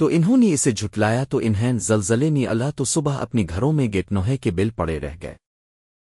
تو انہوں نے اسے جھٹلایا تو انہیں زلزلے نی اللہ تو صبح اپنی گھروں میں گیٹ نوہے کے بل پڑے رہ گئے۔